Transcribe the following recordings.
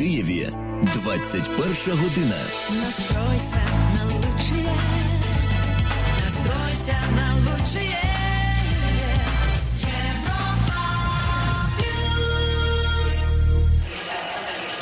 Києві 21 година. Настройся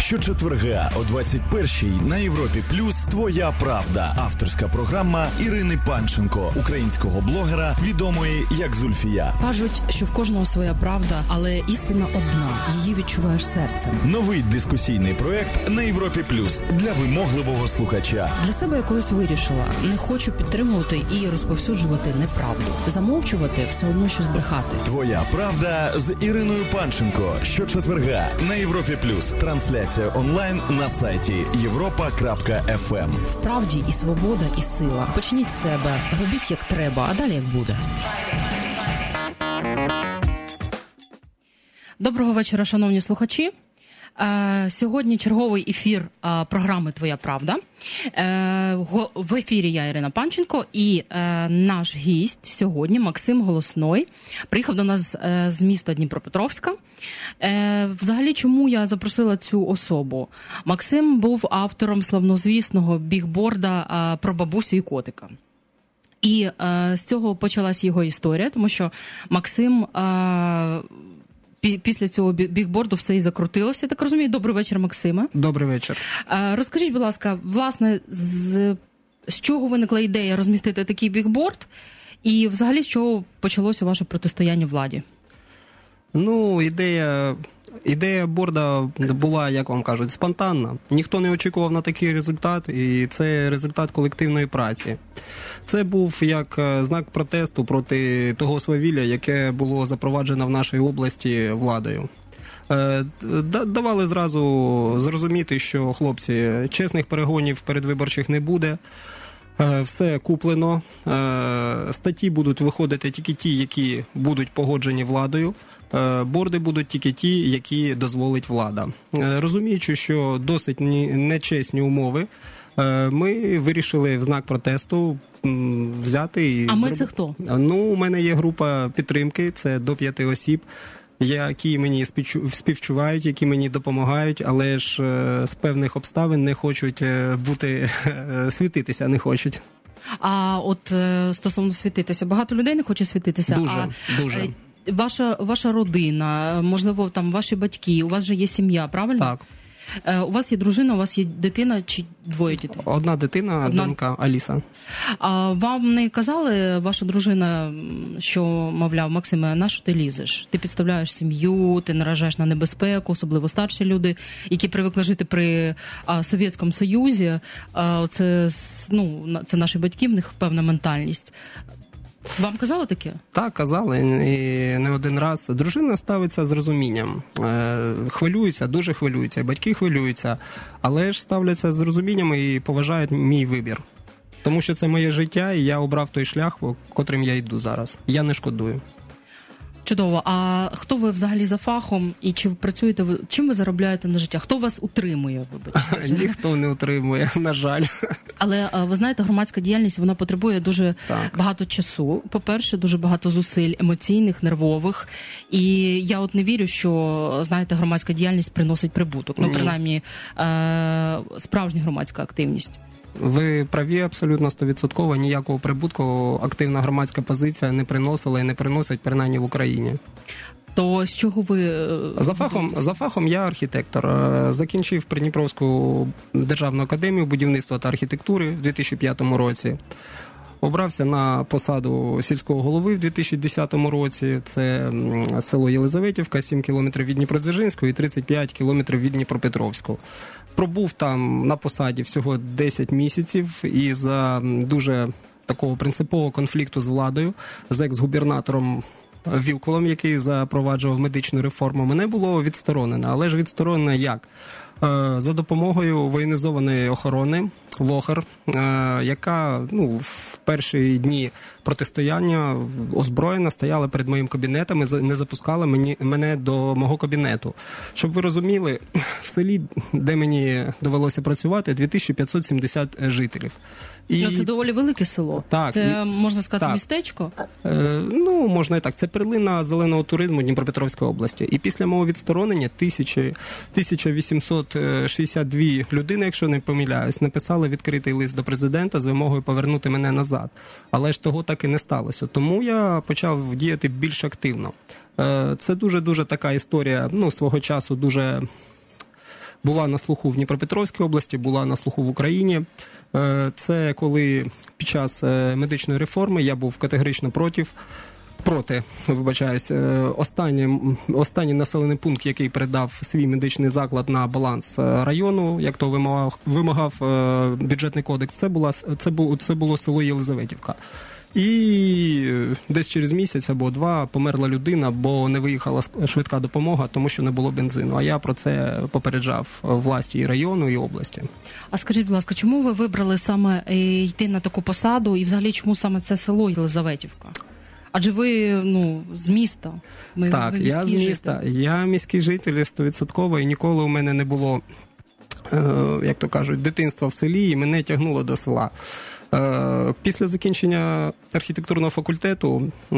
Щочетверга о 21-й на Європі Плюс Твоя правда. Авторська програма Ірини Панченко, українського блогера, відомої як Зульфія. Кажуть, що в кожного своя правда, але істина одна. Її відчуваєш серцем. Новий дискусійний проект на Європі Плюс для вимогливого слухача. Для себе я колись вирішила, не хочу підтримувати і розповсюджувати неправду. Замовчувати все одно щось брехати. Твоя правда з Іриною Панченко. Щочетверга на Європі Плюс. Трансляція онлайн на сайті Європа.ФМ. В правді і свобода, і сила. Почніть з себе, робіть як треба, а далі як буде. Доброго вечора, шановні слухачі. Е, Сьогодні черговий ефір е, програми Твоя Правда. Е, В ефірі я Ірина Панченко і наш гість сьогодні Максим Голосной приїхав до нас з міста Дніпропетровська. Взагалі, чому я запросила цю особу? Максим був автором славнозвісного бігборда про бабусю і котика. І з цього почалась його історія, тому що Максим. Після цього бікборду все і закрутилося. Я Так розумію, добрий вечір, Максима. Добрий вечір. Розкажіть, будь ласка, власне, з, з чого виникла ідея розмістити такий бікборд, і взагалі з чого почалося ваше протистояння владі? Ну, ідея, ідея борда була, як вам кажуть, спонтанна. Ніхто не очікував на такий результат, і це результат колективної праці. Це був як е, знак протесту проти того свавілля, яке було запроваджено в нашій області владою. Е, Давали зразу зрозуміти, що хлопці чесних перегонів передвиборчих не буде. Е, Все куплено. Статті будуть виходити тільки ті, які будуть погоджені владою. Е, Борди будуть тільки ті, які дозволить влада. Е, Розуміючи, що досить нечесні умови, е, ми вирішили в знак протесту взяти і А ми зроб- це хто? Ну, у мене є група підтримки, це до п'яти осіб. Які мені співчувають, які мені допомагають, але ж з певних обставин не хочуть бути світитися, не хочуть. А от стосовно світитися, багато людей не хоче світитися. Дуже, а, дуже. Ваша ваша родина, можливо, там ваші батьки, у вас же є сім'я, правильно? Так, Е, У вас є дружина, у вас є дитина чи двоє дітей? одна дитина, Одна- донька Аліса. А вам не казали ваша дружина, що мовляв, Максиме, на що ти лізеш? Ти підставляєш сім'ю, ти наражаєш на небезпеку, особливо старші люди, які привикли жити при а, Совєтському Союзі. А, це ну це наші батьки, в них певна ментальність. Вам казали таке? Так, казали і не один раз. Дружина ставиться з розумінням. Е, хвилюється, дуже хвилюється, батьки хвилюються, але ж ставляться з розумінням і поважають мій вибір. Тому що це моє життя, і я обрав той шлях, котрим я йду зараз. Я не шкодую. Чудово. А хто ви взагалі за фахом і чи ви працюєте ви? Чим ви заробляєте на життя? Хто вас утримує? Вибачте, Ніхто не утримує, на жаль. Але е, ви знаєте, громадська діяльність вона потребує дуже Так. багато часу. По-перше, дуже багато зусиль емоційних, нервових. І я от не вірю, що знаєте, громадська діяльність приносить прибуток. Ну, Ні. принаймні, е, справжня громадська активність. Ви праві абсолютно стовідсотково. Ніякого прибутку активна громадська позиція не приносила і не приносить принаймні в Україні. То з чого ви е, За фахом, за фахом я архітектор. Е, Закінчив Придніпровську державну академію будівництва та архітектури в 2005 році. Обрався на посаду сільського голови в 2010 році. Це село Єлизаветівка, 7 кілометрів від Дніпродзержинського і 35 кілометрів від Дніпропетровського. Пробув там на посаді всього 10 місяців і за дуже такого принципового конфлікту з владою, з екс-губернатором Вілкулом, який запроваджував медичну реформу, мене було відсторонено. Але ж відсторонено як? Е, За допомогою воєнізованої охорони ВОХР, е, яка ну, в перші дні протистояння озброєна, стояла перед моїм кабінетом і не запускала мені, мене до мого кабінету. Щоб ви розуміли, в селі, де мені довелося працювати, 2570 жителів. І... Ну, це доволі велике село. Так, це і- можна сказати так. містечко. Е, ну, можна і так. Це перлина зеленого туризму Дніпропетровської області. І після мого відсторонення тисячі, 1862 людини, якщо не помиляюсь, написали відкритий лист до президента з вимогою повернути мене назад. Але ж того так і не сталося. Тому я почав діяти більш активно. Е, це дуже дуже така історія. Ну, свого часу дуже була на слуху в Дніпропетровській області, була на слуху в Україні. Е, Це коли під час е, медичної реформи я був категорично проти. Проти, вибачаюсь, останній, останній населений пункт, який передав свій медичний заклад на баланс району, як то вимагав, вимагав бюджетний кодекс, це була це було це було село Єлизаветівка. І е, десь через місяць або два померла людина, бо не виїхала швидка допомога, тому що не було бензину. А я про це попереджав е, власті і району, і області. А скажіть, будь ласка, чому ви вибрали саме е, йти на таку посаду, і взагалі чому саме це село Єлизаветівка? Адже ви ну з міста. Ми, Так, ви я з міста. житель. Я міський житель стовідсотково, і ніколи у мене не було, е, як то кажуть, дитинства в селі, і мене тягнуло до села. Е, Після закінчення архітектурного факультету е,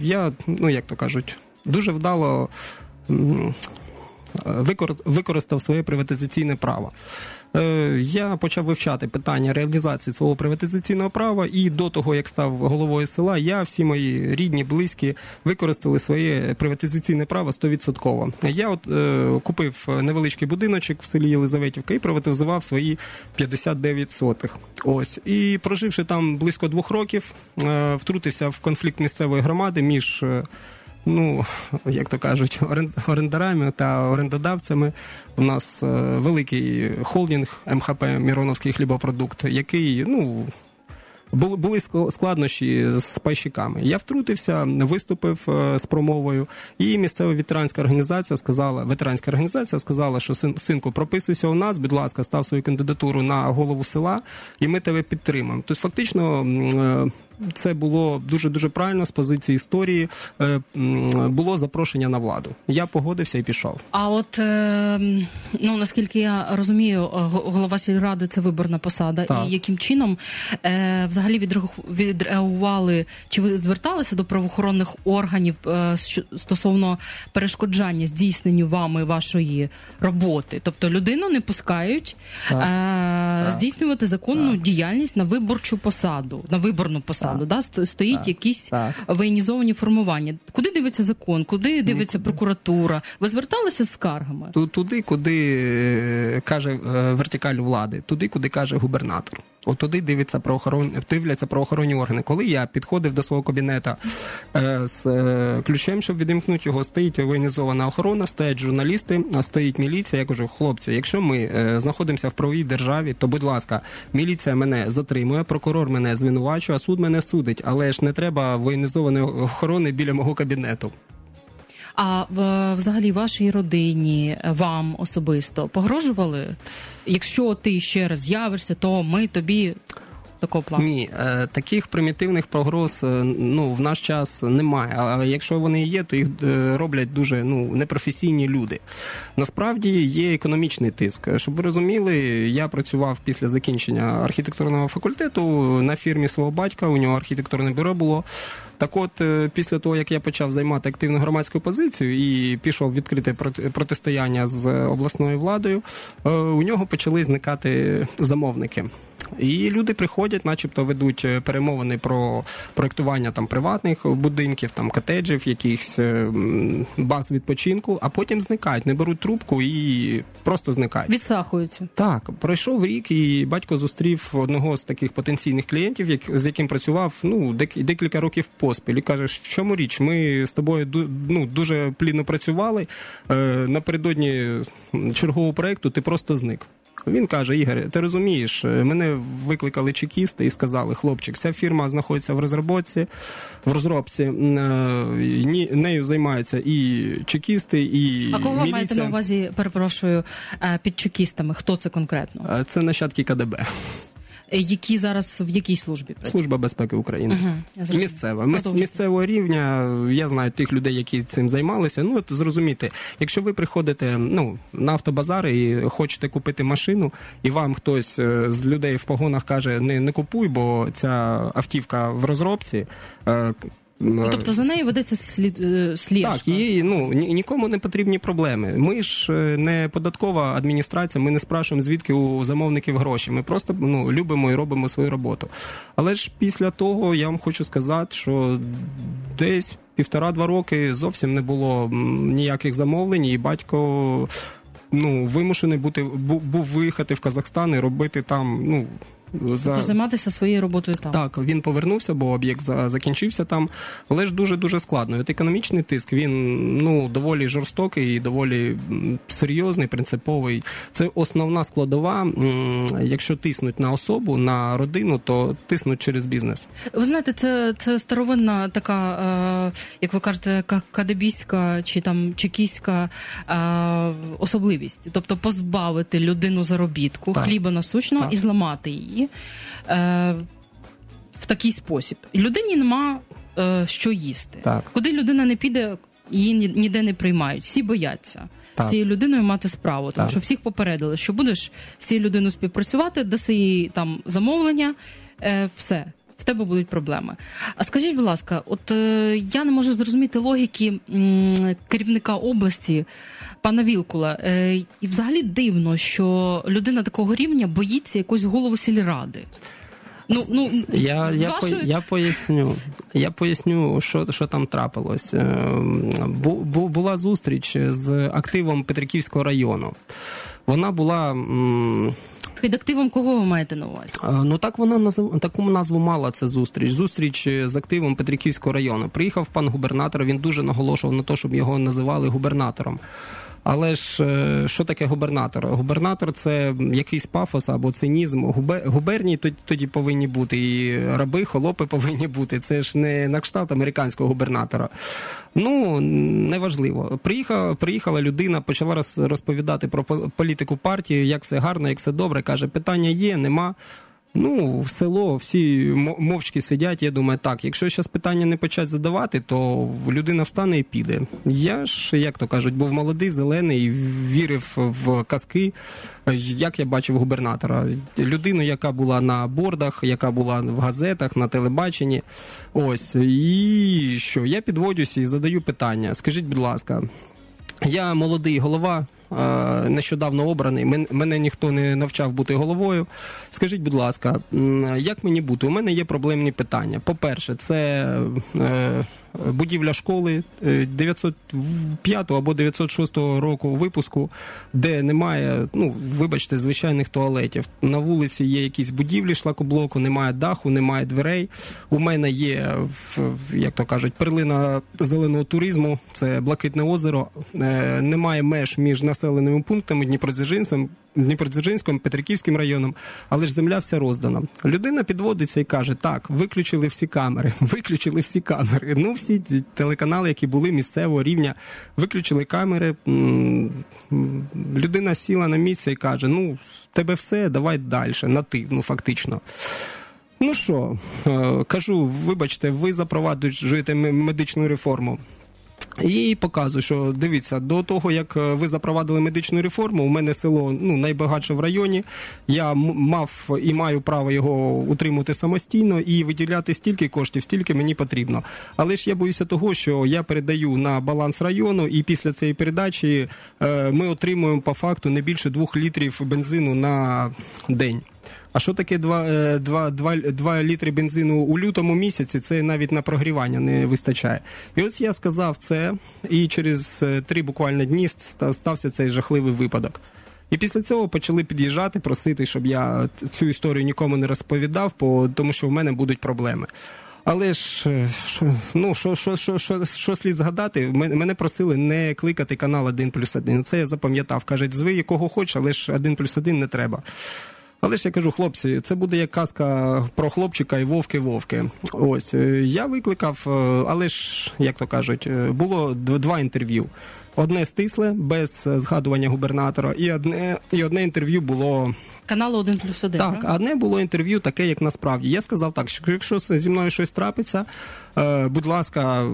я, ну як то кажуть, дуже вдало використав своє приватизаційне право. Е, Я почав вивчати питання реалізації свого приватизаційного права, і до того, як став головою села, я, всі мої рідні, близькі використали своє приватизаційне право 100%. Я от е, купив невеличкий будиночок в селі Єлизаветівка і приватизував свої 59 сотих. Ось і проживши там близько двох років, е, втрутився в конфлікт місцевої громади між. Ну, як то кажуть, орен- орендарами та орендодавцями. У нас е, великий холдинг МХП Міроновський хлібопродукт, який ну. Були були ск- складнощі з пайщиками. Я втрутився, виступив е, з промовою, і місцева ветеранська організація сказала: ветеранська організація сказала, що син, синку, прописуйся у нас, будь ласка, став свою кандидатуру на голову села, і ми тебе підтримаємо. Тобто, фактично, е, це було дуже дуже правильно з позиції історії. е, Було запрошення на владу. Я погодився і пішов. А от е, ну наскільки я розумію, е, го- голова сільради це виборна посада. Так. І яким чином взагалі відреагу- відреагували, чи ви зверталися до правоохоронних органів стосовно перешкоджання здійсненню вами вашої роботи? Тобто людину не пускають е, здійснювати законну діяльність на виборчу посаду, на виборну посаду. Да? Сто- Стоїть Так. якісь Так. воєнізовані формування. Куди дивиться закон? Куди дивиться прокуратура? Ви зверталися з скаргами? Ту- Туди, куди е, каже е, вертикаль влади, туди, куди каже губернатор. От туди дивиться правоохорон... дивляться правоохоронні органи. Коли я підходив до свого кабінета е, з е, ключем, щоб відімкнути його, стоїть воєнізована охорона, стоять журналісти, а стоїть міліція. Я кажу, хлопці, якщо ми е, знаходимося в правовій державі, то будь ласка, міліція мене затримує, прокурор мене звинувачує, а суд мене судить. Але ж не треба воєнізованої охорони біля мого кабінету. А взагалі вашій родині, вам особисто погрожували? Якщо ти ще раз з'явишся, то ми тобі такого плану. Ні, е, таких примітивних погроз е, ну в наш час немає. А якщо вони є, то їх е, роблять дуже ну непрофесійні люди. Насправді є економічний тиск. Щоб ви розуміли, я працював після закінчення архітектурного факультету на фірмі свого батька. У нього архітектурне бюро було. Так от, після того, як я почав займати активну громадську позицію і пішов відкрите протистояння з обласною владою, у нього почали зникати замовники. І люди приходять, начебто ведуть е, перемовини про проектування там приватних будинків, там котеджів, якихось е, баз відпочинку, а потім зникають, не беруть трубку і просто зникають. Відсахуються. Так, пройшов рік, і батько зустрів одного з таких потенційних клієнтів, як, з яким працював ну, дек, декілька років поспіль. І каже, в чому річ? Ми з тобою ну, дуже плідно працювали. Е, напередодні чергового проєкту ти просто зник. Він каже: Ігор, ти розумієш, е, мене викликали чекісти і сказали, хлопчик, ця фірма знаходиться в розробці, в розробці. е, ні- Нею займаються і чекісти, і А кого ви маєте на увазі, перепрошую, е, під чекістами? Хто це конкретно? Це нащадки КДБ. Е, які зараз в якій службі працюють? Служба безпеки України. Угу. Місцева. Продовжуйте. Місцевого рівня я знаю тих людей, які цим займалися. Ну от зрозуміти, якщо ви приходите ну, на автобазари і хочете купити машину, і вам хтось е, з людей в погонах каже: не, не купуй, бо ця автівка в розробці. Е, Ну, Тобто за нею ведеться слід, е, слідство. Так, і ну ні- нікому не потрібні проблеми. Ми ж е, не податкова адміністрація, ми не спрашуємо, звідки у замовників гроші. Ми просто ну, любимо і робимо свою роботу. Але ж після того я вам хочу сказати, що десь півтора-два роки зовсім не було ніяких замовлень, і батько ну, вимушений бути бу- був виїхати в Казахстан і робити там. ну, за... Займатися своєю роботою там. Так, він повернувся, бо об'єкт за- закінчився там, але ж дуже дуже складно. От економічний тиск він ну доволі жорстокий і доволі серйозний, принциповий. Це основна складова. Якщо тиснуть на особу, на родину, то тиснуть через бізнес. Ви знаєте, це, це старовинна така, е, як ви кажете, кадебійська чи там чекійська е, особливість. Тобто позбавити людину заробітку, Так. хліба насущного Так. і зламати її е, в такий спосіб. Людині нема е, що їсти. Так. Куди людина не піде, її ні- ніде не приймають. Всі бояться. Так. З цією людиною мати справу, тому Так. що всіх попередили, що будеш з цією людиною співпрацювати, даси їй там замовлення, е, все. В тебе будуть проблеми. А скажіть, будь ласка, от е, я не можу зрозуміти логіки м, керівника області пана Вілкула. Е, і взагалі дивно, що людина такого рівня боїться якось голову сільради. Ну, ну, Я, я, вашої- по, я поясню. Я поясню, що, що там трапилось. Е, Бу, бу, була зустріч з активом Петриківського району. Вона була. м, Під активом кого ви маєте на увазі? Е, Ну так вона назив... таку назву мала ця зустріч. Зустріч з активом Петриківського району. Приїхав пан губернатор. Він дуже наголошував на те, щоб його називали губернатором. Але ж е, що таке губернатор? Губернатор це якийсь пафос або цинізм. Губе... Губернії тоді повинні бути, і раби, холопи повинні бути. Це ж не на кшталт американського губернатора. Ну неважливо. Приїхала, приїхала людина, почала розповідати про політику партії, як все гарно, як все добре. каже, питання є, нема. Ну, в село всі мовчки сидять. Я думаю, так, якщо зараз питання не почать задавати, то людина встане і піде. Я ж, як то кажуть, був молодий, зелений, вірив в казки, як я бачив губернатора. Людину, яка була на бордах, яка була в газетах, на телебаченні. Ось. І що? Я підводюся і задаю питання. Скажіть, будь ласка, я молодий голова, нещодавно обраний. Мене ніхто не навчав бути головою. Скажіть, будь ласка, як мені бути? У мене є проблемні питання. По-перше, це е, будівля школи е, 905 або 906 року випуску, де немає, ну вибачте, звичайних туалетів. На вулиці є якісь будівлі шлакоблоку, немає даху, немає дверей. У мене є як то кажуть, перлина зеленого туризму. Це блакитне озеро. Е, Немає меж між населеними пунктами Дніпродзержинським, Дніпродзержинським, Петриківським районом, але ж земля вся роздана. Людина підводиться і каже: так, виключили всі камери, виключили всі камери. Ну, всі телеканали, які були місцевого рівня, виключили камери. Людина сіла на місце і каже: Ну, в тебе все, давай далі, на ти, ну фактично. Ну що, е, кажу, вибачте, ви запроваджуєте медичну реформу. І показую, що дивіться, до того як е, ви запровадили медичну реформу, у мене село ну найбагатше в районі. Я мав і маю право його утримувати самостійно і виділяти стільки коштів, стільки мені потрібно. Але ж я боюся того, що я передаю на баланс району, і після цієї передачі е, ми отримуємо по факту не більше двох літрів бензину на день. А що таке 2, 2, 2, 2 літри бензину у лютому місяці? Це навіть на прогрівання не вистачає. І ось я сказав це, і через е, три буквально дні стався цей жахливий випадок. І після цього почали під'їжджати, просити, щоб я цю історію нікому не розповідав, по- тому що в мене будуть проблеми. Але ж е, ну, що, що, що, що, що слід згадати, мене просили не кликати канал 1 плюс 1. Це я запам'ятав. Кажуть, зви якого хочеш, але ж 1 плюс 1 не треба. Але ж я кажу, хлопці, це буде як казка про хлопчика і вовки-вовки. Ось е, я викликав, е, але ж як то кажуть, е, було два інтерв'ю. Одне стисле, без згадування губернатора, і одне, і одне інтерв'ю було Каналу 1 плюс 1. так, одне було інтерв'ю таке, як насправді. Я сказав так, що якщо зі мною щось трапиться, будь ласка, е,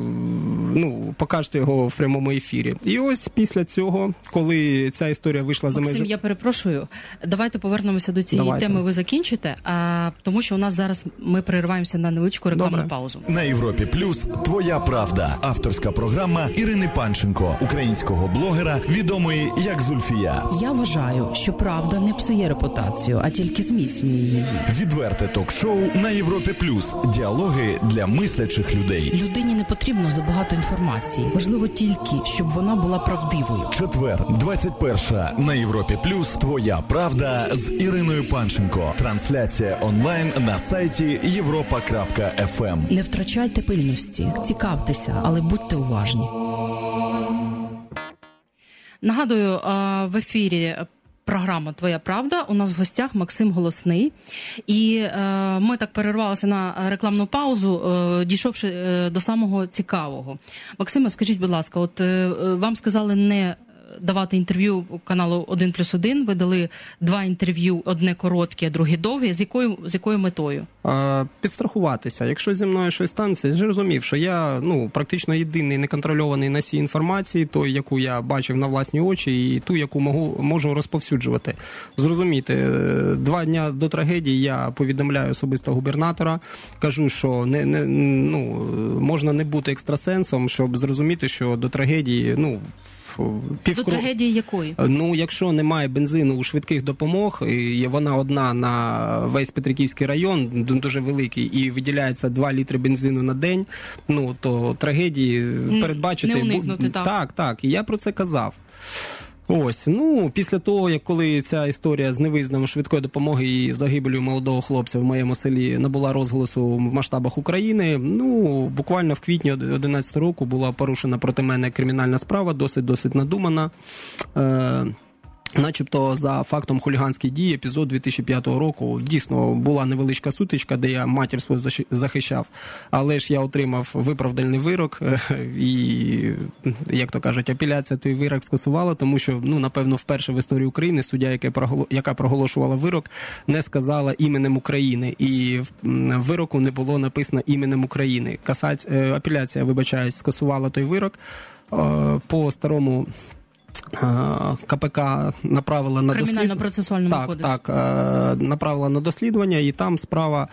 ну покажте його в прямому ефірі. І ось після цього, коли ця історія вийшла за Максим, межі. я перепрошую. Давайте повернемося до цієї Давайте. теми. Ви закінчите, а, тому що у нас зараз ми перериваємося на невеличку рекламну Добре. паузу. На Європі Плюс Твоя правда. Авторська програма Ірини Панченко, українського блогера, відомої як Зульфія. Я вважаю, що правда не псує репутацію, а тільки зміцнює її. Відверте ток-шоу на Європі Плюс. Діалоги для мислячих людей. Людині не потрібно забагато інформації. Важливо тільки, щоб вона була правдивою. Четвер, 21 на Європі Плюс. Твоя правда з Іриною Панченко. Трансляція онлайн на сайті Європа.ФМ. Не втрачайте пильності, цікавтеся, але будьте уважні. Нагадую, в ефірі. Програма Твоя правда. У нас в гостях Максим Голосний. І е, ми так перервалися на рекламну паузу, е, дійшовши е, до самого цікавого. Максиме, скажіть, будь ласка, от е, е, вам сказали не давати інтерв'ю каналу 1 плюс 1. Ви дали два інтерв'ю: одне коротке, друге довге. З якою з якою метою? Е, підстрахуватися. Якщо зі мною щось станеться, я ж розумів, що я ну практично єдиний неконтрольований носій інформації, той, яку я бачив на власні очі, і ту, яку можу, можу розповсюджувати. Зрозумійте, е, два дня до трагедії я повідомляю особисто губернатора, кажу, що не, не ну можна не бути екстрасенсом, щоб зрозуміти, що до трагедії, ну До трагедії якої? Ну, якщо немає бензину у швидких допомог, і вона одна на весь Петриківський район, дуже великий, і виділяється 2 літри бензину на день, ну то трагедії передбачити не уникнути, так. так, так. І я про це казав. Ось, ну після того, як коли ця історія з невизнанням швидкої допомоги і загибелю молодого хлопця в моєму селі набула розголосу в масштабах України, ну буквально в квітні 2011 року була порушена проти мене кримінальна справа, досить досить надумана. Е- Начебто за фактом хуліганських дій, епізод 2005 року дійсно була невеличка сутичка, де я матір свою захищав, але ж я отримав виправдальний вирок, е, і як то кажуть, апеляція той вирок скасувала, тому що ну напевно вперше в історії України суддя, яка проголошувала вирок, не сказала іменем України, і в вироку не було написано іменем України. Касаць е, апеляція, вибачаюсь, скасувала той вирок Е, по старому. Е, КПК направила на. Кримінально-процесуальному так, кодексу. Так, е, направила на дослідження, і там справа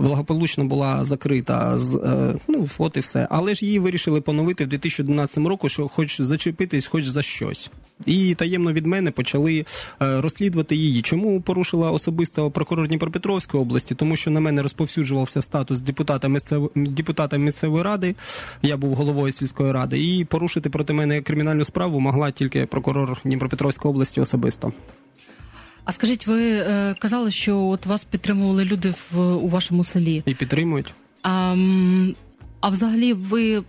благополучно була закрита. З, е, ну, от і все. Але ж її вирішили поновити в 2011 році, що хоч зачепитись, хоч за щось. І таємно від мене почали е, розслідувати її. Чому порушила особисто прокурор Дніпропетровської області? Тому що на мене розповсюджувався статус депутата місцевої депутата місцевої ради. Я був головою сільської ради, і порушити проти мене кримінальну справу могла тільки прокурор Дніпропетровської області особисто. А скажіть, ви е, казали, що от вас підтримували люди в у вашому селі. І підтримують. А, а взагалі ви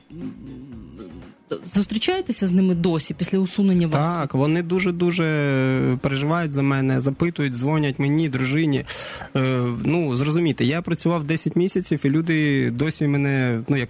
зустрічаєтеся з ними досі після усунення вас? Так, вони дуже дуже переживають за мене, запитують, дзвонять мені, дружині. Е, ну зрозумійте, я працював 10 місяців, і люди досі мене, ну як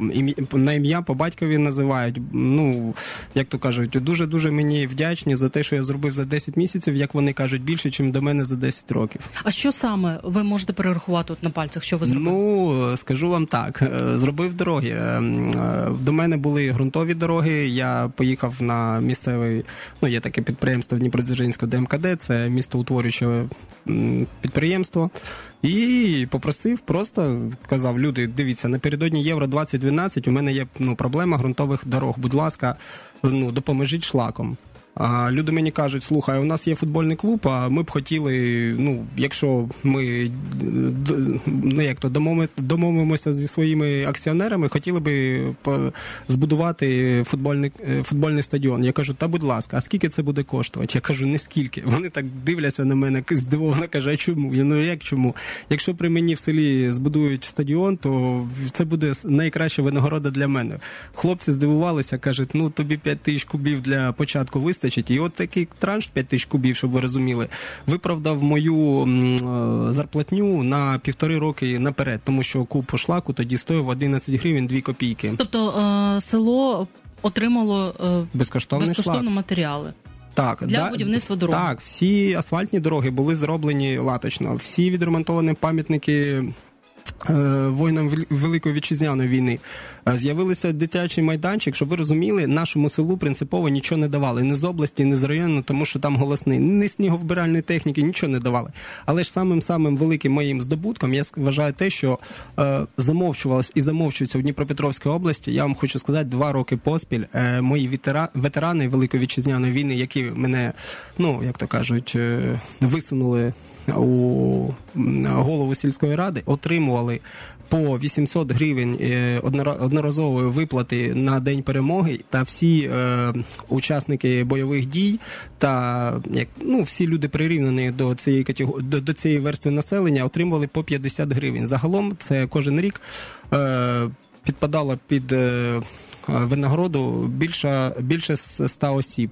ім'я- на ім'я по батькові називають. Ну як то кажуть, дуже дуже мені вдячні за те, що я зробив за 10 місяців, як вони кажуть, більше, ніж до мене за 10 років. А що саме ви можете перерахувати от на пальцях? Що ви зробили? Ну, скажу вам так, е, зробив дороги. Е, м, е, До мене були ґрунтові дороги. Я поїхав на місцевий, ну є таке підприємство Дніпродзержинського ДМКД, це містоутворююче м, підприємство. І попросив, просто казав: люди, дивіться, напередодні Євро 2012 у мене є ну, проблема ґрунтових дорог. Будь ласка, ну допоможіть шлаком. А люди мені кажуть, слухай, у нас є футбольний клуб, а ми б хотіли, ну, якщо ми ну, як то домовимося зі своїми акціонерами, хотіли би збудувати футбольний, е, футбольний стадіон. Я кажу, та будь ласка, а скільки це буде коштувати? Я кажу, не скільки. Вони так дивляться на мене, здивовано каже, а чому? Я ну як чому? Якщо при мені в селі збудують стадіон, то це буде найкраща винагорода для мене. Хлопці здивувалися, кажуть, ну тобі 5 тисяч кубів для початку вистачить. І от такий транш 5 тисяч кубів, щоб ви розуміли, виправдав мою е, зарплатню на півтори роки наперед, тому що куб шлаку тоді стоїв 11 гривень 2 копійки. Тобто е, село отримало е, Безкоштовний безкоштовно шлак. матеріали. Так, Для будівництва дорог. Так, всі асфальтні дороги були зроблені латочно. Всі відремонтовані пам'ятники воїнам Вел- Великої вітчизняної війни. Е, З'явилися дитячий майданчик, щоб ви розуміли, нашому селу принципово нічого не давали. Ні з області, ні з району, тому що там голосний. Ні сніговбиральної техніки, нічого не давали. Але ж самим самим великим моїм здобутком я вважаю те, що е, замовчувалось і замовчується в Дніпропетровській області. Я вам хочу сказати, два роки поспіль е, мої ветера, ветерани Великої вітчизняної війни, які мене, ну як то кажуть, е, висунули у голову сільської ради, отримували по 800 гривень е, одноразової виплати на день перемоги, та всі е, учасники бойових дій та як ну всі люди прирівнені до цієї катего- до, до цієї верстви населення отримували по 50 гривень. Загалом це кожен рік е, підпадало під е, винагороду більше, більше 100 осіб.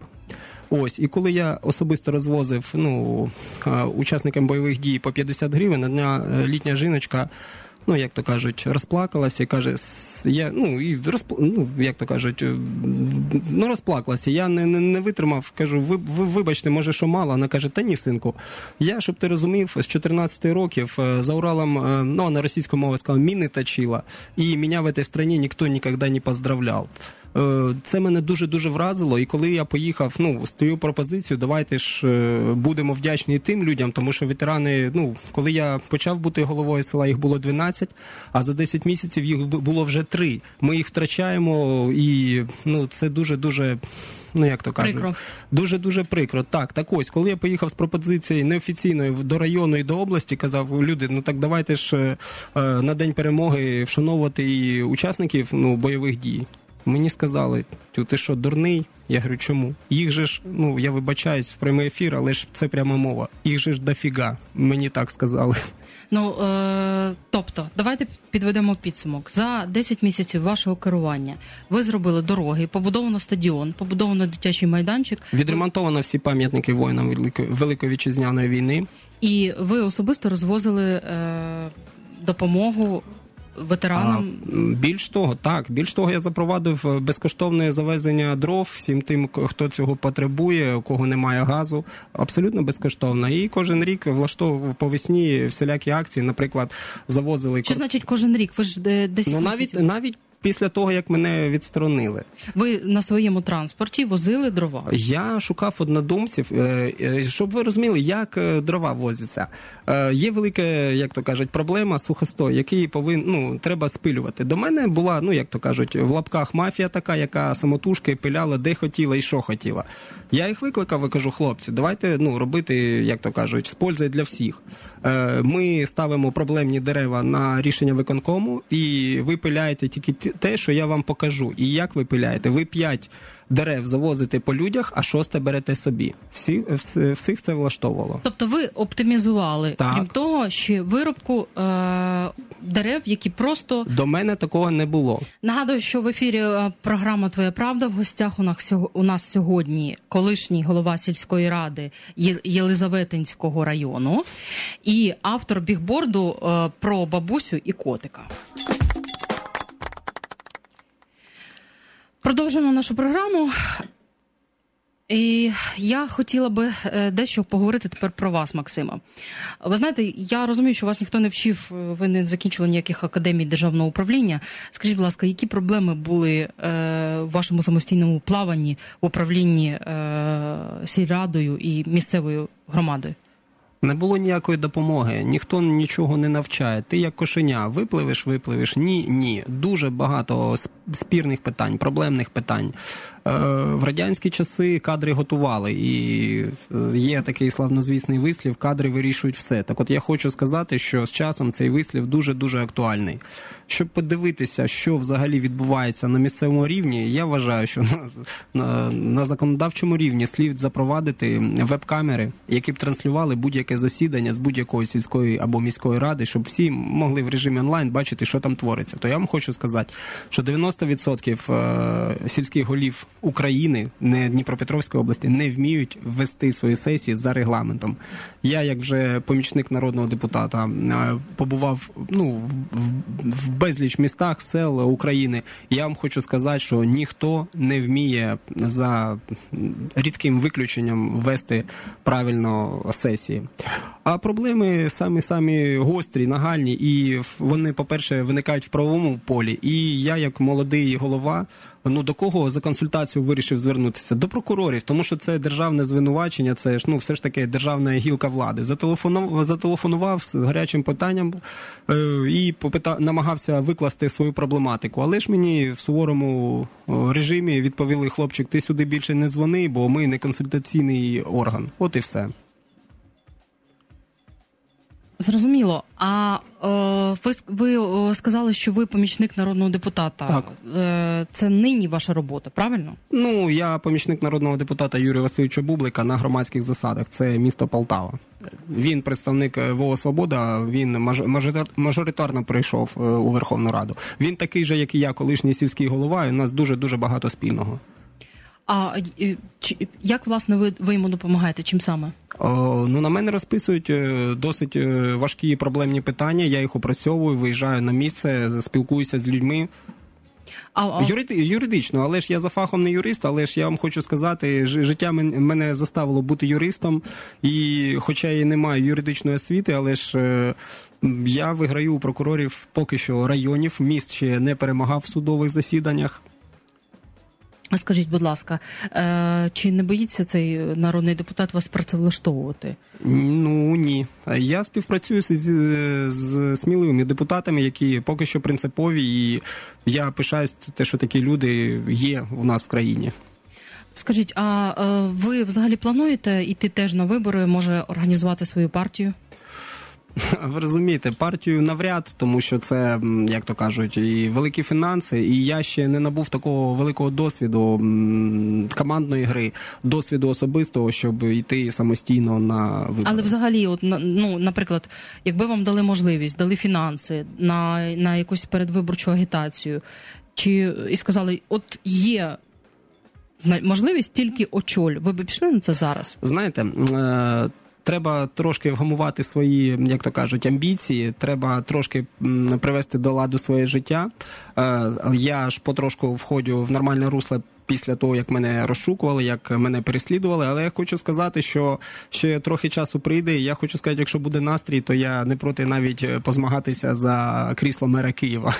Ось, і коли я особисто розвозив ну, е, учасникам бойових дій по 50 гривень, одна е, літня жіночка, ну як то кажуть, розплакалася і каже, я, ну, і розпл... ну, як то кажуть, е, ну розплакалася. Я не, не, не витримав, кажу, ви, ви вибачте, може, що мало. Вона каже, та ні, синку. Я, щоб ти розумів, з 14 років за Уралом, ну, на російську мову сказав, міни точила, і мене в цій країні ніхто ніколи не поздравляв. Е, Це мене дуже дуже вразило. І коли я поїхав, ну стою пропозицію, давайте ж е, будемо вдячні тим людям, тому що ветерани, ну коли я почав бути головою села, їх було 12, а за 10 місяців їх було вже 3. Ми їх втрачаємо, і ну це дуже дуже. Ну, як то кажуть, Прикро. дуже дуже прикро. Так, так ось, коли я поїхав з пропозиції неофіційної до району і до області, казав люди, ну так давайте ж е, на день перемоги вшановувати і учасників ну бойових дій. Мені сказали, ти що, дурний? Я говорю, чому? Їх же ж, ну я вибачаюсь в прямий ефір, але ж це пряма мова. Їх же ж дофіга. Мені так сказали. Ну е, тобто, давайте підведемо підсумок. За 10 місяців вашого керування ви зробили дороги, побудовано стадіон, побудовано дитячий майданчик, Відремонтовано всі пам'ятники воїнам Великої, Великої вітчизняної війни. і ви особисто розвозили е, допомогу ветеранам. А, більш того, так, більш того, я запровадив е, безкоштовне завезення дров всім тим, хто цього потребує, у кого немає газу, абсолютно безкоштовно. І кожен рік влаштовував по весні всілякі акції. Наприклад, завозили Що значить кожен рік? Ви ж десь ну навіть навіть після того, як мене відсторонили. Ви на своєму транспорті возили дрова. Я шукав однодумців, е, е, щоб ви розуміли, як е, дрова возяться. Є велика, як то кажуть, проблема сухостой, який повин, ну, треба спилювати. До мене була, ну як то кажуть, в лапках мафія така, яка самотужки пиляла де хотіла і що хотіла. Я їх викликав і кажу, хлопці, давайте ну, робити, як то кажуть, з пользою для всіх. Е, Ми ставимо проблемні дерева на рішення виконкому, і ви пиляєте тільки те, що я вам покажу. І як ви пиляєте? Ви п'ять дерев завозите по людях, а шосте берете собі. Всі, вс- всіх це влаштовувало. Тобто ви оптимізували, Так. крім того, ще виробку е, дерев, які просто До мене такого не було. Нагадую, що в ефірі е, програма Твоя правда в гостях у нас у нас сьогодні колишній голова сільської ради Єлизаветинського району і автор бігборду е, про бабусю і котика. Продовжуємо нашу програму. І я хотіла би е, дещо поговорити тепер про вас, Максима. Ви знаєте, я розумію, що вас ніхто не вчив, е, ви не закінчили ніяких академій державного управління. Скажіть, будь ласка, які проблеми були е, в вашому самостійному плаванні в управлінні сільрадою і місцевою громадою? Не було ніякої допомоги, ніхто нічого не навчає. Ти як кошеня, випливеш, випливеш. Ні, ні. Дуже багато спірних питань, проблемних питань. Е, в радянські часи кадри готували, і е, є такий славнозвісний вислів: кадри вирішують все. Так, от я хочу сказати, що з часом цей вислів дуже дуже актуальний. Щоб подивитися, що взагалі відбувається на місцевому рівні, я вважаю, що на, на, на законодавчому рівні слід запровадити веб-камери, які б транслювали будь-яке засідання з будь-якої сільської або міської ради, щоб всі могли в режимі онлайн бачити, що там твориться. То я вам хочу сказати, що 90% е, сільських голів України, не Дніпропетровської області, не вміють вести свої сесії за регламентом. Я, як вже помічник народного депутата, е, побував ну, в, безліч містах, сел України. Я вам хочу сказати, що ніхто не вміє за рідким виключенням вести правильно сесії. А проблеми самі самі гострі, нагальні, і вони, по-перше, виникають в правовому полі. І я, як молодий голова, ну до кого за консультацією вирішив звернутися? До прокурорів, тому що це державне звинувачення, це ж ну все ж таки державна гілка влади. Зателефонував, зателефонував з гарячим питанням е, і попита, намагався викласти свою проблематику. Але ж мені в суворому режимі відповіли хлопчик, ти сюди більше не дзвони, бо ми не консультаційний орган. От і все. Зрозуміло. А е, ви, ви е, сказали, що ви помічник народного депутата. Так. Е, це нині ваша робота, правильно? Ну, я помічник народного депутата Юрія Васильовича Бублика на громадських засадах. Це місто Полтава. Він представник е, ВО Свобода. Він маж- мажоритарно прийшов е, у Верховну Раду. Він такий же, як і я, колишній сільський голова. І у нас дуже дуже багато спільного. А чи, як власне ви, ви йому допомагаєте? Чим саме? О, ну на мене розписують е, досить е, важкі проблемні питання. Я їх опрацьовую, виїжджаю на місце, спілкуюся з людьми. А, а, Юриди, юридично, але ж я за фахом не юрист, але ж я вам хочу сказати, життя мене заставило бути юристом, і хоча я не маю юридичної освіти, але ж е, я виграю у прокурорів поки що районів, міст ще не перемагав в судових засіданнях. Скажіть, будь ласка, е, чи не боїться цей народний депутат вас працевлаштовувати? Ну ні. Я співпрацюю з, з, з сміливими депутатами, які поки що принципові, і я пишаюсь те, що такі люди є у нас в країні. Скажіть, а е, ви взагалі плануєте йти теж на вибори, може організувати свою партію? Ви розумієте, партію навряд, тому що це, як то кажуть, і великі фінанси, і я ще не набув такого великого досвіду командної гри, досвіду особистого, щоб йти самостійно на вибори. Але взагалі, от ну, наприклад, якби вам дали можливість, дали фінанси на, на якусь передвиборчу агітацію, чи і сказали, от є можливість тільки очоль, ви б пішли на це зараз? Знаєте, е, треба трошки вгамувати свої, як то кажуть, амбіції. Треба трошки привести до ладу своє життя. Е, Я ж потрошку входжу в нормальне русло. Після того, як мене розшукували, як мене переслідували, але я хочу сказати, що ще трохи часу прийде. і Я хочу сказати, якщо буде настрій, то я не проти навіть е, позмагатися за крісло мера Києва.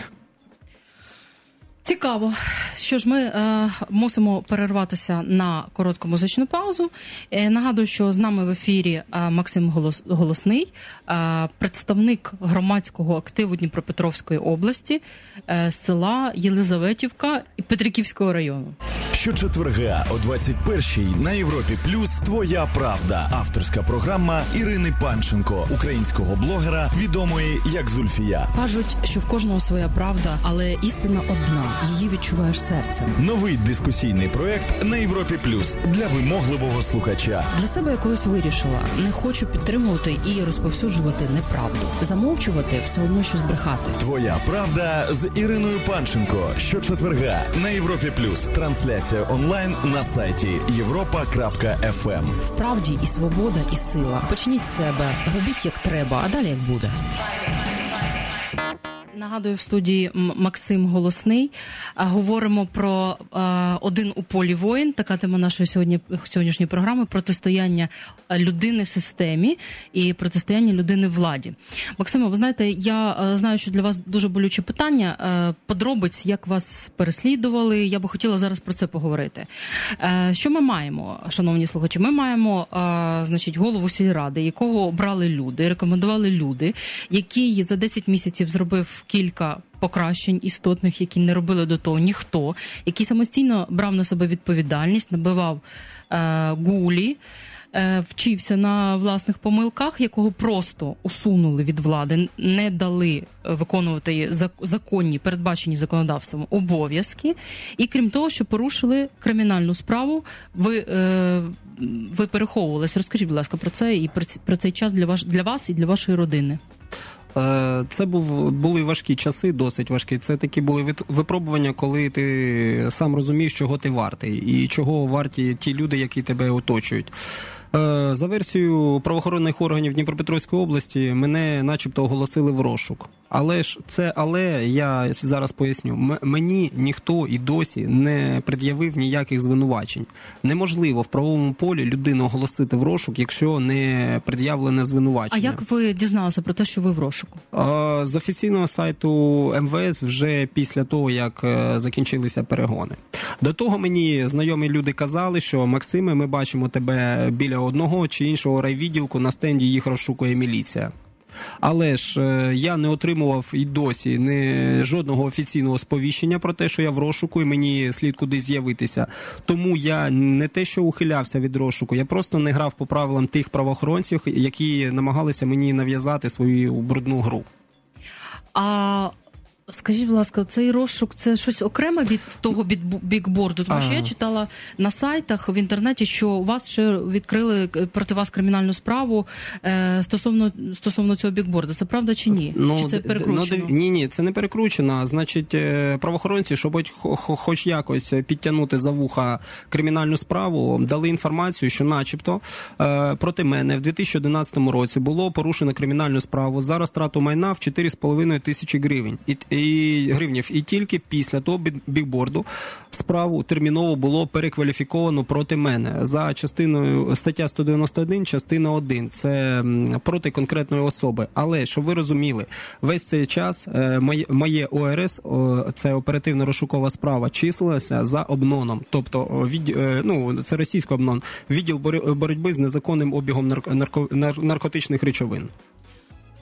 Цікаво. Що ж, ми е, мусимо перерватися на коротку музичну паузу. Е, нагадую, що з нами в ефірі е, Максим Голос, Голосний, е, представник громадського активу Дніпропетровської області, е, села Єлизаветівка і Петриківського району. Щочетверга о 21-й на Європі Плюс Твоя правда. Авторська програма Ірини Панченко, українського блогера, відомої як Зульфія. Кажуть, що в кожного своя правда, але істина одна. Її відчуваєш серцем. Новий дискусійний проект на Європі Плюс для вимогливого слухача. Для себе я колись вирішила, не хочу підтримувати і розповсюджувати неправду. Замовчувати все одно, що збрехати. Твоя правда з Іриною Панченко. Щочетверга на Європі Плюс. Трансляція онлайн на сайті Європа.ФМ. В правді і свобода, і сила. Почніть з себе, робіть як треба, а далі як буде. Нагадую, в студії Максим Голосний. Говоримо про один у полі воїн. Така тема нашої сьогодні сьогоднішньої програми протистояння людини системі і протистояння людини владі. Максиме, ви знаєте, я знаю, що для вас дуже болюче питання. Подробиць, як вас переслідували. Я би хотіла зараз про це поговорити. Що ми маємо, шановні слухачі? Ми маємо значить голову сільради, якого обрали люди, рекомендували люди, який за 10 місяців зробив кілька покращень істотних, які не робили до того ніхто, який самостійно брав на себе відповідальність, набивав е, гулі. е, Вчився на власних помилках, якого просто усунули від влади, не дали виконувати зак- законні, передбачені законодавством обов'язки, і крім того, що порушили кримінальну справу, ви, е, ви переховувалися. Розкажіть, будь ласка, про це і про, цей час для ваш для вас і для вашої родини. Е, Це був були важкі часи, досить важкі. Це такі були випробування, коли ти сам розумієш, чого ти вартий, і чого варті ті люди, які тебе оточують. Е, За версією правоохоронних органів Дніпропетровської області мене, начебто, оголосили в розшук. Але ж це але я зараз поясню. М- мені ніхто і досі не пред'явив ніяких звинувачень. Неможливо в правовому полі людину оголосити в розшук, якщо не пред'явлене А як ви дізналися про те, що ви в розшуку? Е, З офіційного сайту МВС вже після того, як е, закінчилися перегони. До того мені знайомі люди казали, що Максиме, ми бачимо тебе біля одного чи іншого райвідділку, на стенді їх розшукує міліція. Але ж е, я не отримував і досі не жодного офіційного сповіщення про те, що я в розшуку і мені слід кудись з'явитися. Тому я не те, що ухилявся від розшуку, я просто не грав по правилам тих правоохоронців, які намагалися мені нав'язати свою брудну гру. А скажіть, будь ласка, цей розшук це щось окреме від того бікборду? Тому що я читала на сайтах в інтернеті, що у вас ще відкрили проти вас кримінальну справу е, стосовно стосовно цього бікборду. Це правда чи ні? Ну, чи це перекручено? Ну, ні, ні, це не перекручено. Значить, е, правоохоронці, щоб хоч, хо- хоч якось підтягнути за вуха кримінальну справу, дали інформацію, що, начебто, е, проти мене в 2011 році було порушено кримінальну справу за розтрату майна в 4,5 тисячі гривень і, гривнів. І тільки після того бі- бікборду справу терміново було перекваліфіковано проти мене за частиною стаття 191, частина 1. Це проти конкретної особи. Але щоб ви розуміли, весь цей час е, моє, ОРС, це оперативно розшукова справа, числилася за обноном. Тобто, від, е, ну це російський обнон, відділ бор- боротьби з незаконним обігом нарко, наркотичних речовин.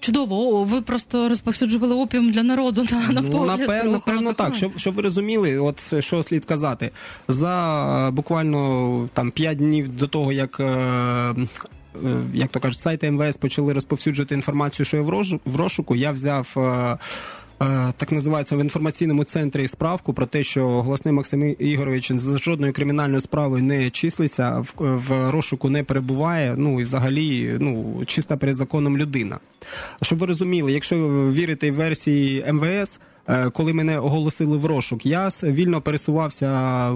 Чудово, ви просто розповсюджували опіум для народу на, на Ну, погляд напевно, напевно так. Щоб, щоб ви розуміли, от що слід казати, за е, буквально там 5 днів до того, як. е, е, Як то кажуть, сайти МВС почали розповсюджувати інформацію, що я в розшуку, я взяв. Е, Так називається в інформаційному центрі справку про те, що голосний Максим Ігорович з жодною кримінальною справою не числиться, в, в розшуку не перебуває. Ну і взагалі, ну чиста перед законом людина. Щоб ви розуміли, якщо вірити версії МВС. Е, Коли мене оголосили в розшук, я вільно пересувався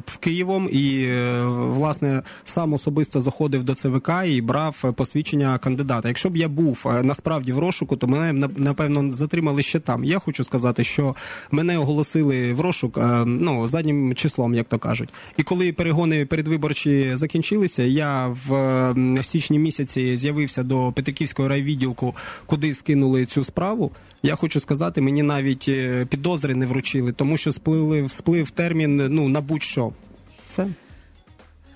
в Києвом і е, власне сам особисто заходив до ЦВК і брав е, посвідчення кандидата. Якщо б я був е, насправді в розшуку, то мене напевно затримали ще там. Я хочу сказати, що мене оголосили в розшук е, ну заднім числом, як то кажуть. І коли перегони передвиборчі закінчилися, я в е, січні місяці з'явився до Петриківського райвідділку, куди скинули цю справу. Я хочу сказати, мені навіть е, підозри не вручили, тому що сплили сплив термін ну на будь-що. Все.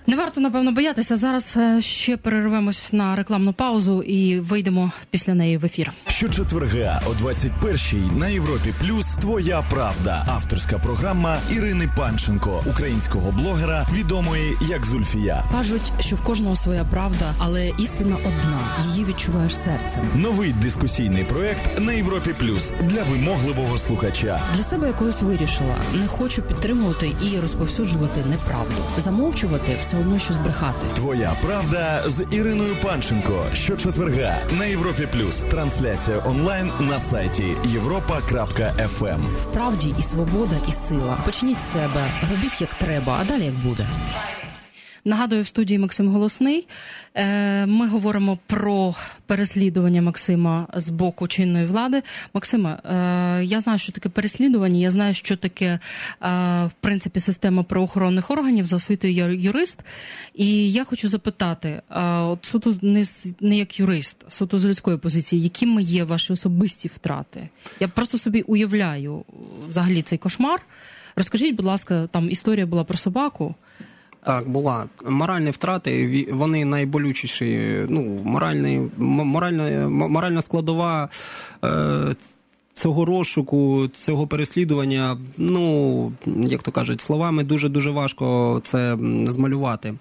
Не варто напевно боятися. Зараз е, ще перервемось на рекламну паузу і вийдемо після неї в ефір. Щочетверга о 21-й на Європі Плюс Твоя правда. Авторська програма Ірини Панченко, українського блогера, відомої як Зульфія. Кажуть, що в кожного своя правда, але істина одна. Її відчуваєш серцем. Новий дискусійний проект на Європі Плюс для вимогливого слухача. Для себе я колись вирішила, не хочу підтримувати і розповсюджувати неправду, замовчувати все одно щось брехати. Твоя правда з Іриною Панченко. Щочетверга на Європі Плюс. Трансляція онлайн на сайті Європа.ФМ. Правді і свобода, і сила. Почніть з себе, робіть як треба, а далі як буде. Нагадую, в студії Максим Голосний. Е, Ми говоримо про переслідування Максима з боку чинної влади. Максима, е, я знаю, що таке переслідування. Я знаю, що таке е, в принципі система правоохоронних органів за освітою я юрист. І я хочу запитати: от суто не як юрист, суто з людської позиції, якими є ваші особисті втрати? Я просто собі уявляю взагалі цей кошмар. Розкажіть, будь ласка, там історія була про собаку. Так, була моральні втрати. Вони найболючіші. Ну, моральний, моральна, моральна складова. Е, Цього розшуку, цього переслідування, ну як то кажуть, словами дуже дуже важко це змалювати.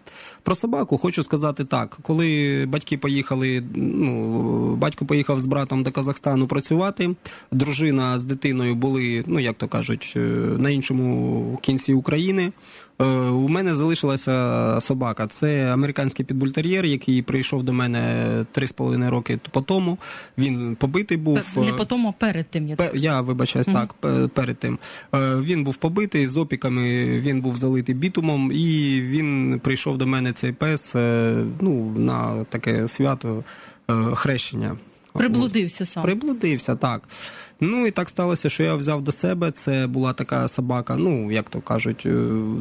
Про собаку хочу сказати так: коли батьки поїхали, ну батько поїхав з братом до Казахстану працювати, дружина з дитиною були, ну як то кажуть, е, на іншому кінці України. Е, У мене залишилася собака. Це американський підбультер'єр, який прийшов до мене 3,5 роки по тому. Він побитий був. Не е, по тому, а перед тим. Я Я вибачаюсь так пе- перед тим. Е, Він був побитий з опіками, він був залитий бітумом, і він прийшов до мене цей пес ну, на таке свято хрещення. Приблудився сам. Приблудився, так. Ну і так сталося, що я взяв до себе. Це була така собака, ну як то кажуть, е,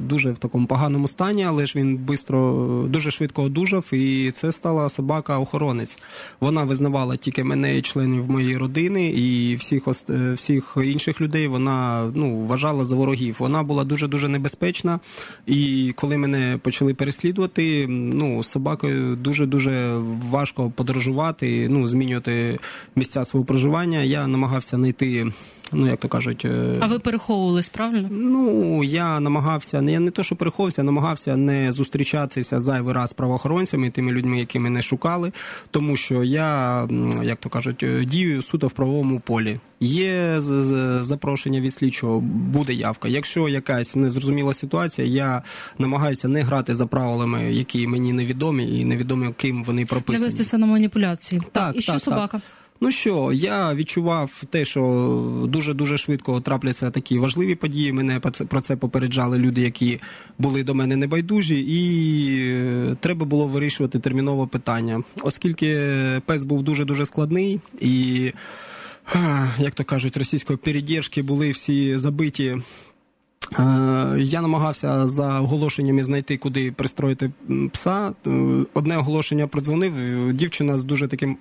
дуже в такому поганому стані, але ж він бистро, дуже швидко одужав, і це стала собака-охоронець. Вона визнавала тільки мене і членів моєї родини, і всіх е, всіх інших людей вона ну вважала за ворогів. Вона була дуже дуже небезпечна. І коли мене почали переслідувати, ну з собакою дуже дуже важко подорожувати, ну змінювати місця свого проживання. Я намагався знайти, ну як то кажуть, е, А ви переховувались, правильно? Ну, я намагався, не я не то, що переховувався, я намагався не зустрічатися зайвий раз з правоохоронцями, тими людьми, які мене шукали, тому що я, як то кажуть, е, дію суто в правовому полі. Є запрошення від слідчого, буде явка. Якщо якась незрозуміла ситуація, я намагаюся не грати за правилами, які мені невідомі, і невідомі, ким вони Не вестися на маніпуляції. Так, і що так, собака? Ну що, я відчував те, що дуже дуже швидко трапляться такі важливі події. Мене про це попереджали люди, які були до мене небайдужі, і е, треба було вирішувати терміново питання, оскільки пес був дуже дуже складний і. Як то кажуть, російської передержки були всі забиті Е, Я намагався за оголошеннями знайти, куди пристроїти пса. Е, Одне оголошення продзвонив. е, Дівчина з дуже таким е,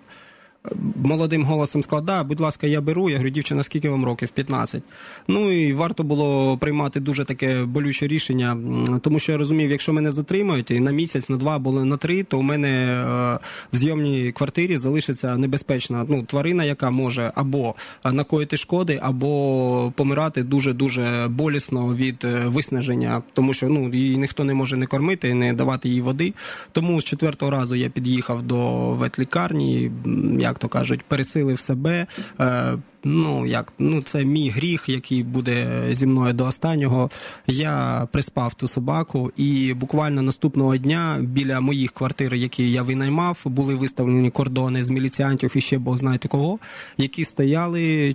молодим голосом сказала, да, будь ласка, я беру. Я говорю, дівчина, скільки вам років? 15. Ну і варто було приймати дуже таке болюче рішення, тому що я розумів, якщо мене затримають і на місяць, на два або на три, то у мене е, в зйомній квартирі залишиться небезпечна ну, тварина, яка може або накоїти шкоди, або помирати дуже дуже болісно від е, виснаження, тому що ну її ніхто не може не кормити, не давати їй води. Тому з четвертого разу я під'їхав до ветлікарні, м, як то кажуть, пересилив себе. Е, Ну, як ну це мій гріх, який буде зі мною до останнього. Я приспав ту собаку, і буквально наступного дня біля моїх квартир, які я винаймав, були виставлені кордони з міліціантів і ще Бог знаєте кого, які стояли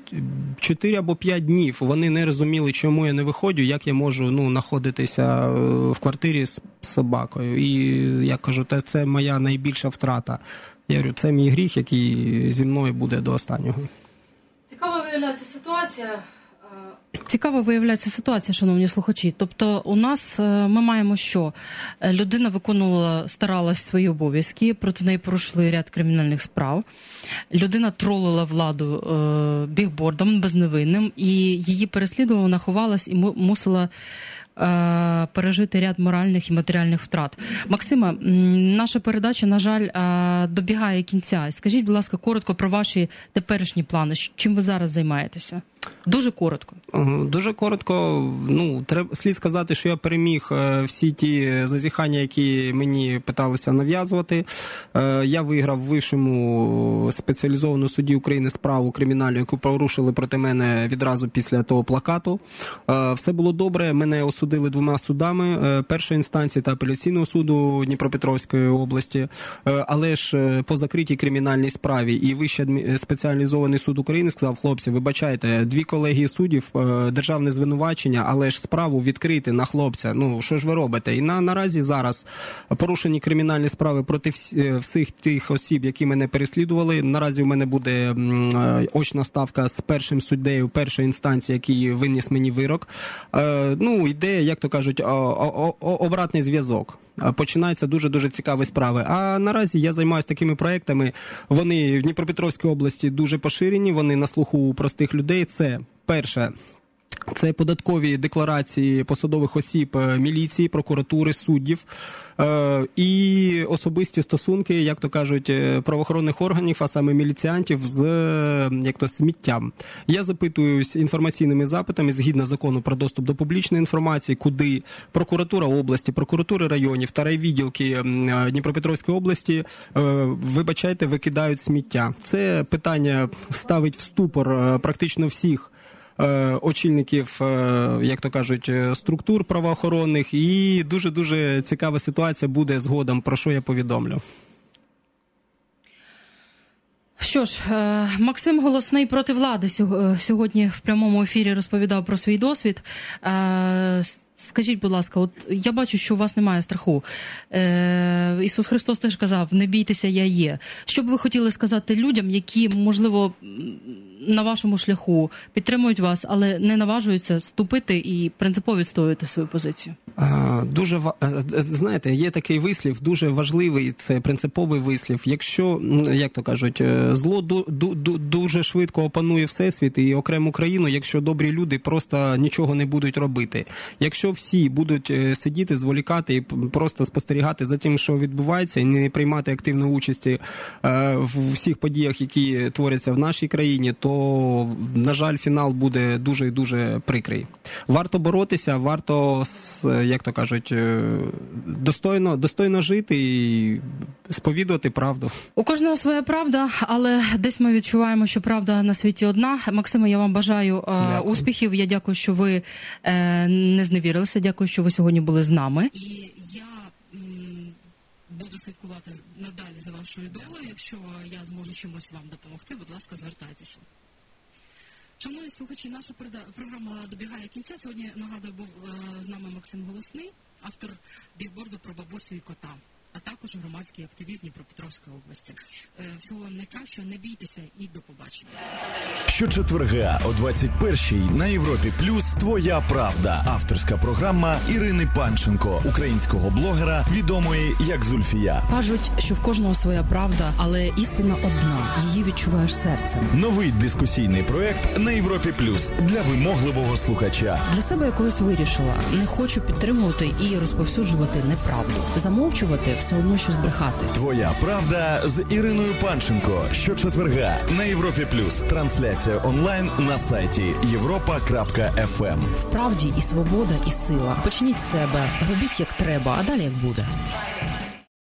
4 або 5 днів. Вони не розуміли, чому я не виходжу, як я можу ну знаходитися е, в квартирі з собакою. І я кажу, та це моя найбільша втрата. Я говорю, це мій гріх, який зі мною буде до останнього. Цікава виявляється ситуація. е, Цікава виявляється ситуація, шановні слухачі. Тобто, у нас е, ми маємо що Е, людина виконувала, старалась свої обов'язки, проти неї порушили ряд кримінальних справ. Людина тролила владу е, бігбордом безневинним, і її переслідувала, вона ховалась і му- мусила. Е, Пережити ряд моральних і матеріальних втрат. Максима, наша передача, на жаль, е, добігає кінця. Скажіть, будь ласка, коротко про ваші теперішні плани. Чим ви зараз займаєтеся? Дуже коротко. Е, Дуже коротко, ну треба слід сказати, що я переміг е, всі ті зазіхання, які мені питалися нав'язувати. Е, Я виграв в вищому спеціалізованому суді України справу кримінальну, яку порушили проти мене відразу після того плакату. Все було добре. Мене осудили двома судами першої інстанції та апеляційного суду Дніпропетровської області. Але ж по закритій кримінальній справі і вищий спеціалізований суд України сказав, хлопці, вибачайте, дві колегії суддів, е, державне звинувачення, але ж справу відкрити на хлопця. Ну що ж ви робите? І на наразі зараз порушені кримінальні справи проти е, всіх тих осіб, які мене переслідували. Наразі у мене буде е, очна ставка з першим суддею першої інстанції, який виніс мені вирок. Ну йде, як то кажуть, обратний зв'язок. Починаються дуже дуже цікаві справи. А наразі я займаюся такими проектами. Вони в Дніпропетровській області дуже поширені. Вони на слуху у простих людей. Це перше. Це податкові декларації посадових осіб е, міліції, прокуратури, суддів е, і особисті стосунки, як то кажуть, е, правоохоронних органів, а саме міліціантів з е, як то сміттям. Я запитуюсь інформаційними запитами згідно закону про доступ до публічної інформації, куди прокуратура області, прокуратури районів та райвідділки Дніпропетровської області, е, вибачайте, викидають сміття. Це питання ставить в ступор практично всіх очільників, е, як то кажуть, е, структур правоохоронних. І дуже дуже цікава ситуація буде згодом, про що я повідомлю. Що ж, е, Максим Голосний проти влади е, сьогодні в прямому ефірі розповідав про свій досвід. Е, Скажіть, будь ласка, от я бачу, що у вас немає страху. Е, Ісус Христос теж казав: не бійтеся, я є. Що б ви хотіли сказати людям, які, можливо, на вашому шляху підтримують вас, але не наважуються вступити і принципово відстоювати свою позицію? Дуже е, е, знаєте, є такий вислів, дуже важливий. Це принциповий вислів. Якщо як то кажуть, е, зло ду- ду- ду- дуже швидко опанує всесвіт і окрему країну, якщо добрі люди просто нічого не будуть робити. Якщо всі будуть сидіти, зволікати і просто спостерігати за тим, що відбувається, і не приймати активної участі в всіх подіях, які творяться в нашій країні, то на жаль, фінал буде дуже і дуже прикрий. Варто боротися, варто як то кажуть, е, достойно, достойно жити і сповідувати правду. У кожного своя правда, але десь ми відчуваємо, що правда на світі одна. Максиме, я вам бажаю е, Дякую. успіхів. Я дякую, що ви е, не зневірилися. Дякую, що ви сьогодні були з нами. І я м, буду слідкувати за. Якщо я зможу чимось вам допомогти, будь ласка, звертайтеся. Шановні слухачі, наша програма добігає кінця. Сьогодні нагадую, був е, з нами Максим Голосний, автор бігборду про бабусю і кота, а також громадський активіст Дніпропетровської області. Е, всього вам найкращого, не бійтеся і до побачення. Щочетверга о 21-й на Європі Плюс Твоя правда. Авторська програма Ірини Панченко, українського блогера, відомої як Зульфія. Кажуть, що в кожного своя правда, але істина одна. Її відчуваєш серцем. Новий дискусійний проект на Європі Плюс для вимогливого слухача. Для себе я колись вирішила, не хочу підтримувати і розповсюджувати неправду. Замовчувати все одно, що збрехати. Твоя правда з Іриною Панченко. Щочетверга на Європі Плюс. Трансляція онлайн на сайті європа.фм. В правді і свобода, і сила. Почніть з себе, робіть як треба, а далі як буде.